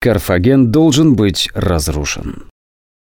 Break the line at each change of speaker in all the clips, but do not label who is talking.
Карфаген должен быть разрушен.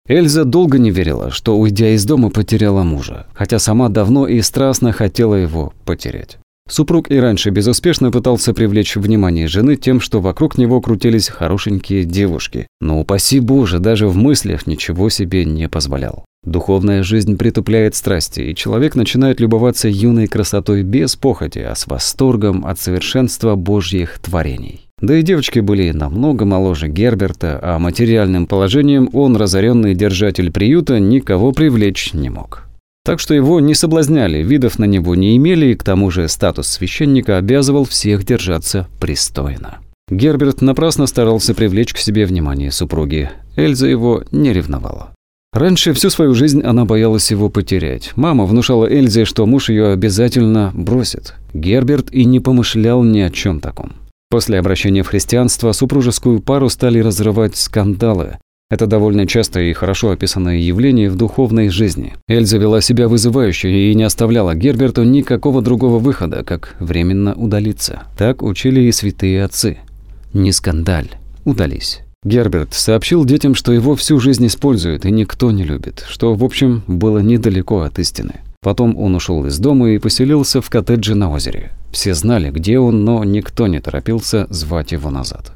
Эльза долго не верила, что, уйдя из дома, потеряла мужа, хотя сама давно и страстно хотела его потерять. Супруг и раньше безуспешно пытался привлечь внимание жены тем, что вокруг него крутились хорошенькие девушки, но упаси Боже, даже в мыслях ничего себе не позволял. Духовная жизнь притупляет страсти, и человек начинает любоваться юной красотой без похоти, а с восторгом от совершенства Божьих творений. Да и девочки были намного моложе Герберта, а материальным положением он, разоренный держатель приюта, никого привлечь не мог. Так что его не соблазняли, видов на него не имели, и к тому же статус священника обязывал всех держаться пристойно. Герберт напрасно старался привлечь к себе внимание супруги. Эльза его не ревновала. Раньше всю свою жизнь она боялась его потерять. Мама внушала Эльзе, что муж ее обязательно бросит. Герберт и не помышлял ни о чем таком. После обращения в христианство супружескую пару стали разрывать скандалы. Это довольно частое и хорошо описанное явление в духовной жизни. Эльза вела себя вызывающе и не оставляла Герберту никакого другого выхода, как временно удалиться. Так учили и святые отцы. Не скандаль, удались. Герберт сообщил детям, что его всю жизнь используют и никто не любит, что, в общем, было недалеко от истины. Потом он ушел из дома и поселился в коттедже на озере. Все знали, где он, но никто не торопился звать его назад.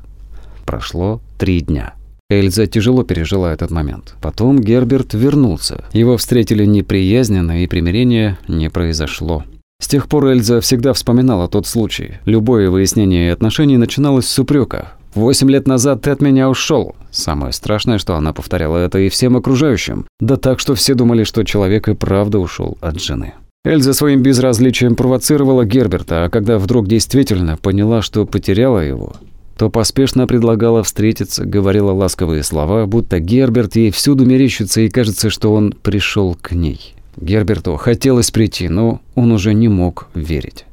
Прошло три дня. Эльза тяжело пережила этот момент. Потом Герберт вернулся. Его встретили неприязненно, и примирения не произошло. С тех пор Эльза всегда вспоминала тот случай. Любое выяснение отношений начиналось с упрека. «Восемь лет назад ты от меня ушел. Самое страшное, что она повторяла это и всем окружающим. Да так, что все думали, что человек и правда ушел от жены. Эльза своим безразличием провоцировала Герберта, а когда вдруг действительно поняла, что потеряла его, то поспешно предлагала встретиться, говорила ласковые слова, будто Герберт ей всюду мерещится и кажется, что он пришел к ней. Герберту хотелось прийти, но он уже не мог верить.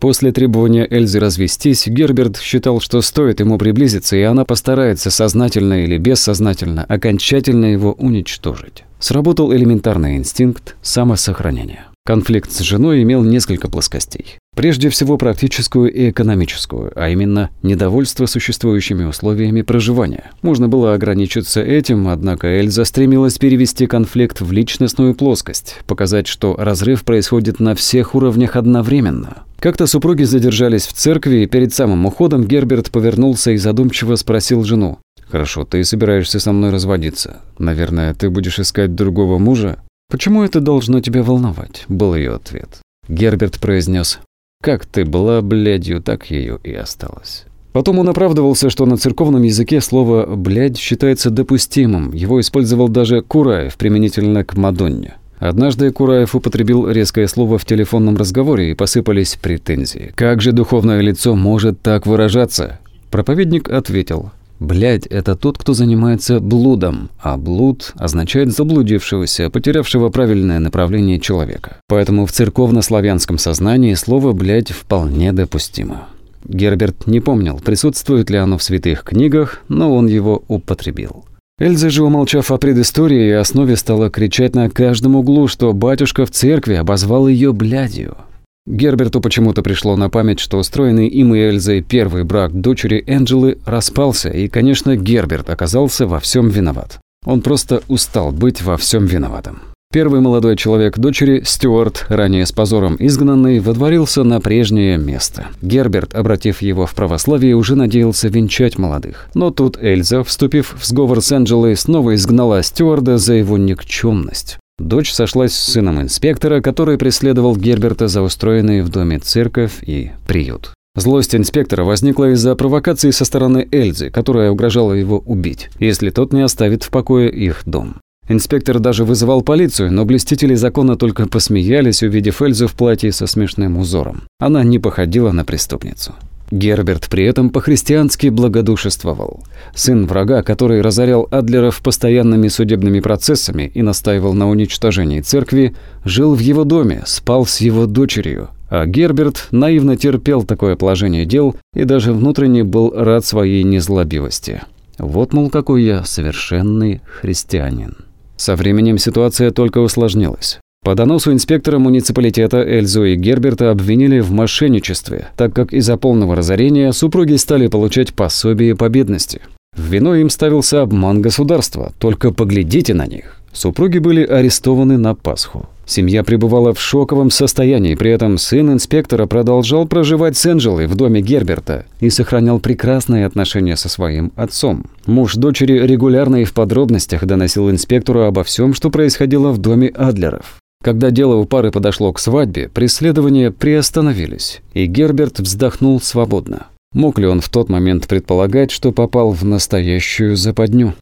После требования Эльзы развестись, Герберт считал, что стоит ему приблизиться, и она постарается сознательно или бессознательно окончательно его уничтожить. Сработал элементарный инстинкт самосохранения. Конфликт с женой имел несколько плоскостей. Прежде всего практическую и экономическую, а именно недовольство существующими условиями проживания. Можно было ограничиться этим, однако Эльза стремилась перевести конфликт в личностную плоскость, показать, что разрыв происходит на всех уровнях одновременно. Как-то супруги задержались в церкви, и перед самым уходом Герберт повернулся и задумчиво спросил жену. «Хорошо, ты собираешься со мной разводиться. Наверное, ты будешь искать другого мужа?» «Почему это должно тебя волновать?» – был ее ответ. Герберт произнес «Как ты была блядью, так ее и осталось». Потом он оправдывался, что на церковном языке слово «блядь» считается допустимым. Его использовал даже Кураев применительно к Мадонне. Однажды Кураев употребил резкое слово в телефонном разговоре и посыпались претензии. «Как же духовное лицо может так выражаться?» Проповедник ответил Блядь, это тот, кто занимается блудом, а блуд означает заблудившегося, потерявшего правильное направление человека. Поэтому в церковно-славянском сознании слово «блядь» вполне допустимо. Герберт не помнил, присутствует ли оно в святых книгах, но он его употребил. Эльза же, умолчав о предыстории и основе, стала кричать на каждом углу, что батюшка в церкви обозвал ее блядью. Герберту почему-то пришло на память, что устроенный им и Эльзой первый брак дочери Энджелы распался, и, конечно, Герберт оказался во всем виноват. Он просто устал быть во всем виноватым. Первый молодой человек дочери, Стюарт, ранее с позором изгнанный, водворился на прежнее место. Герберт, обратив его в православие, уже надеялся венчать молодых. Но тут Эльза, вступив в сговор с Энджелой, снова изгнала Стюарда за его никчемность. Дочь сошлась с сыном инспектора, который преследовал Герберта за устроенные в доме церковь и приют. Злость инспектора возникла из-за провокации со стороны Эльзы, которая угрожала его убить, если тот не оставит в покое их дом. Инспектор даже вызывал полицию, но блестители закона только посмеялись, увидев Эльзу в платье со смешным узором. Она не походила на преступницу. Герберт при этом по-христиански благодушествовал. Сын врага, который разорял Адлеров постоянными судебными процессами и настаивал на уничтожении церкви, жил в его доме, спал с его дочерью. А Герберт наивно терпел такое положение дел и даже внутренне был рад своей незлобивости. Вот, мол, какой я совершенный христианин. Со временем ситуация только усложнилась. По доносу инспектора муниципалитета Эльзу и Герберта обвинили в мошенничестве, так как из-за полного разорения супруги стали получать пособие по бедности. Виной им ставился обман государства. Только поглядите на них. Супруги были арестованы на Пасху. Семья пребывала в шоковом состоянии, при этом сын инспектора продолжал проживать с Энджелой в доме Герберта и сохранял прекрасные отношения со своим отцом. Муж дочери регулярно и в подробностях доносил инспектору обо всем, что происходило в доме Адлеров. Когда дело у пары подошло к свадьбе, преследования приостановились, и Герберт вздохнул свободно. Мог ли он в тот момент предполагать, что попал в настоящую западню?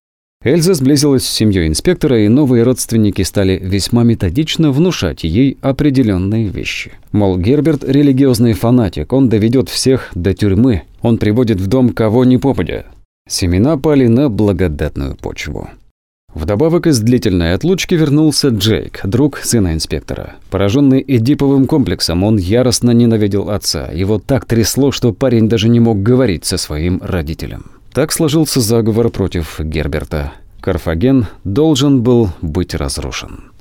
Эльза сблизилась с семьей инспектора, и новые родственники стали весьма методично внушать ей определенные вещи. Мол, Герберт – религиозный фанатик, он доведет всех до тюрьмы, он приводит в дом кого ни попадя. Семена пали на благодатную почву. Вдобавок из длительной отлучки вернулся Джейк, друг сына инспектора. Пораженный эдиповым комплексом, он яростно ненавидел отца. Его так трясло, что парень даже не мог говорить со своим родителем. Так сложился заговор против Герберта. Карфаген должен был быть разрушен.